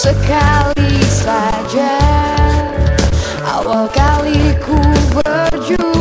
sekali saja. Awal kali ku berjumpa.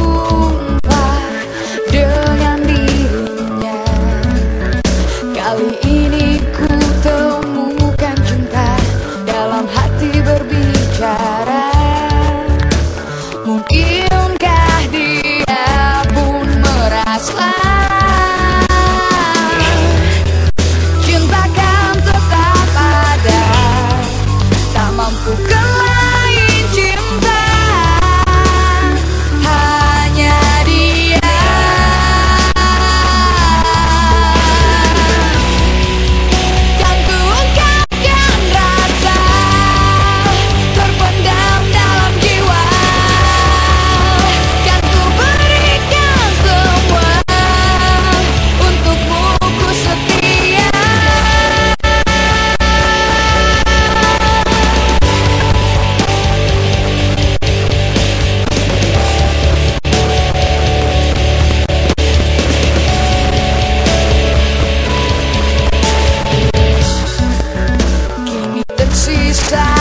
freestyle.